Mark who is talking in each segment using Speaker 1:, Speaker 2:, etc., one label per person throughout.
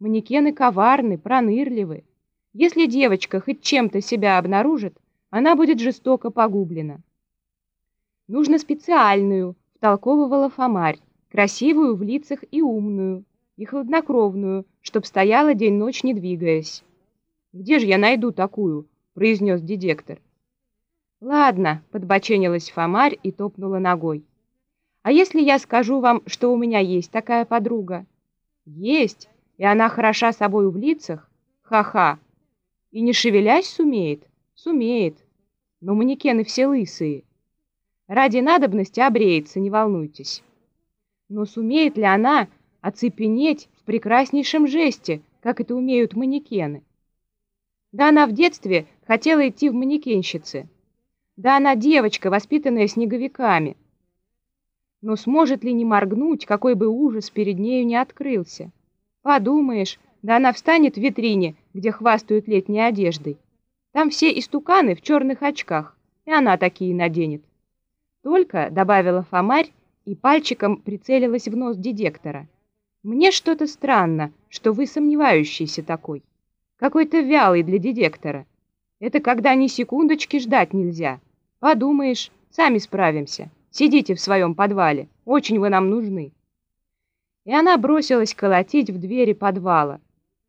Speaker 1: Манекены коварны, пронырливы. Если девочка хоть чем-то себя обнаружит, она будет жестоко погублена. Нужно специальную, втолковывала Фомарь, красивую в лицах и умную, и хладнокровную, чтоб стояла день-ночь не двигаясь. «Где же я найду такую?» — произнес дедектор. «Ладно», — подбоченилась Фомарь и топнула ногой. «А если я скажу вам, что у меня есть такая подруга?» «Есть, и она хороша собой в лицах? Ха-ха! И не шевелясь сумеет? Сумеет. Но манекены все лысые. Ради надобности обреется, не волнуйтесь. Но сумеет ли она оцепенеть в прекраснейшем жесте, как это умеют манекены? Да она в детстве хотела идти в манекенщицы. Да она девочка, воспитанная снеговиками. Но сможет ли не моргнуть, какой бы ужас перед нею не открылся? Подумаешь, да она встанет в витрине, где хвастают летней одеждой. Там все истуканы в черных очках, и она такие наденет. Только, — добавила Фомарь, и пальчиком прицелилась в нос дедектора. Мне что-то странно, что вы сомневающийся такой. Какой-то вялый для дедектора. Это когда ни секундочки ждать нельзя. Подумаешь, сами справимся. Сидите в своем подвале, очень вы нам нужны. И она бросилась колотить в двери подвала.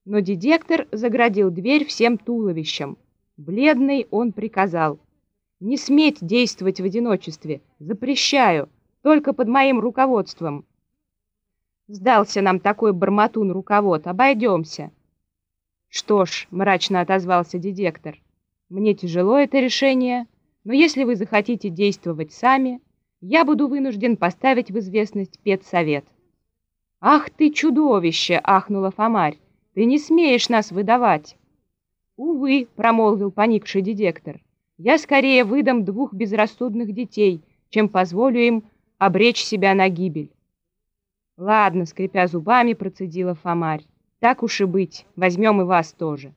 Speaker 1: Но дедектор заградил дверь всем туловищем. Бледный он приказал. «Не сметь действовать в одиночестве. Запрещаю. Только под моим руководством». Сдался нам такой бормотун-руковод. Обойдемся. Что ж, мрачно отозвался дедектор, мне тяжело это решение, но если вы захотите действовать сами, я буду вынужден поставить в известность педсовет. «Ах ты, чудовище!» — ахнула Фомарь. «Ты не смеешь нас выдавать!» «Увы», — промолвил поникший дедектор, «я скорее выдам двух безрассудных детей, чем позволю им обречь себя на гибель». «Ладно», — скрипя зубами, процедила Фомарь. «Так уж и быть, возьмем и вас тоже».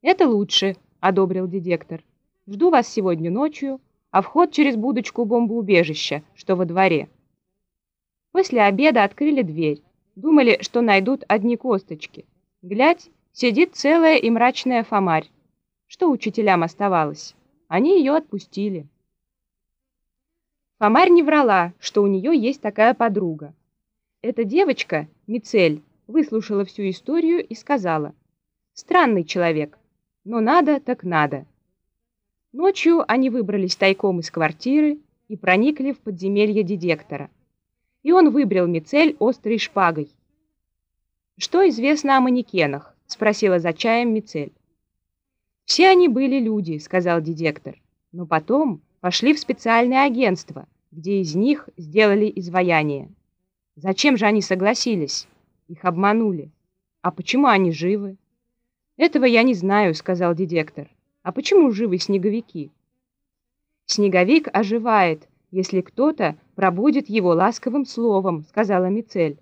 Speaker 1: «Это лучше», — одобрил дедектор. «Жду вас сегодня ночью, а вход через будочку бомбоубежища, что во дворе». После обеда открыли дверь. Думали, что найдут одни косточки. Глядь, сидит целая и мрачная фомарь. Что учителям оставалось? Они ее отпустили. Фомарь не врала, что у нее есть такая подруга. Эта девочка, Мицель, выслушала всю историю и сказала, «Странный человек, но надо так надо». Ночью они выбрались тайком из квартиры и проникли в подземелье дедектора. И он выбрал мицель острой шпагой. «Что известно о манекенах?» — спросила за чаем мицель. «Все они были люди», — сказал дедектор. «Но потом пошли в специальное агентство, где из них сделали изваяние. Зачем же они согласились? Их обманули. А почему они живы?» «Этого я не знаю», — сказал дедектор. А почему живы снеговики? Снеговик оживает, если кто-то пробудет его ласковым словом, сказала Мицель.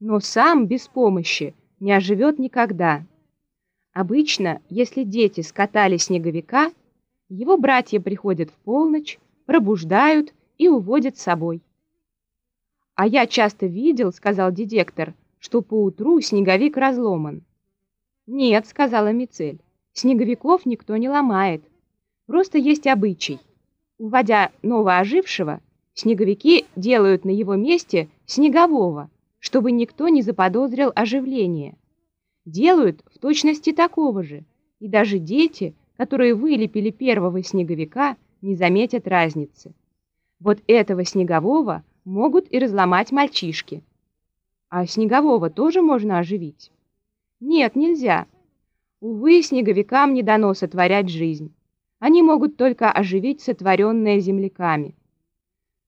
Speaker 1: Но сам без помощи не оживет никогда. Обычно, если дети скатали снеговика, его братья приходят в полночь, пробуждают и уводят с собой. «А я часто видел, — сказал дедектор, — что поутру снеговик разломан». «Нет, — сказала Мицель, Снеговиков никто не ломает. Просто есть обычай. Уводя новоожившего, снеговики делают на его месте снегового, чтобы никто не заподозрил оживление. Делают в точности такого же, и даже дети, которые вылепили первого снеговика, не заметят разницы. Вот этого снегового могут и разломать мальчишки. А снегового тоже можно оживить? Нет, нельзя. Увы, снеговикам не дано сотворять жизнь. Они могут только оживить сотворенное земляками.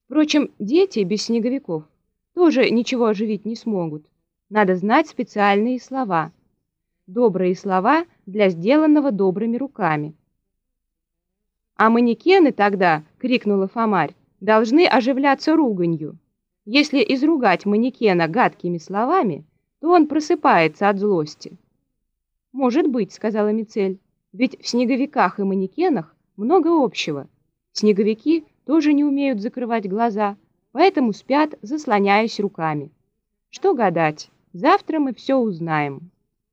Speaker 1: Впрочем, дети без снеговиков тоже ничего оживить не смогут. Надо знать специальные слова. Добрые слова для сделанного добрыми руками. «А манекены тогда, — крикнула Фомарь, — должны оживляться руганью. Если изругать манекена гадкими словами, то он просыпается от злости». «Может быть», — сказала Мицель, «ведь в снеговиках и манекенах много общего. Снеговики тоже не умеют закрывать глаза, поэтому спят, заслоняясь руками. Что гадать? Завтра мы все узнаем.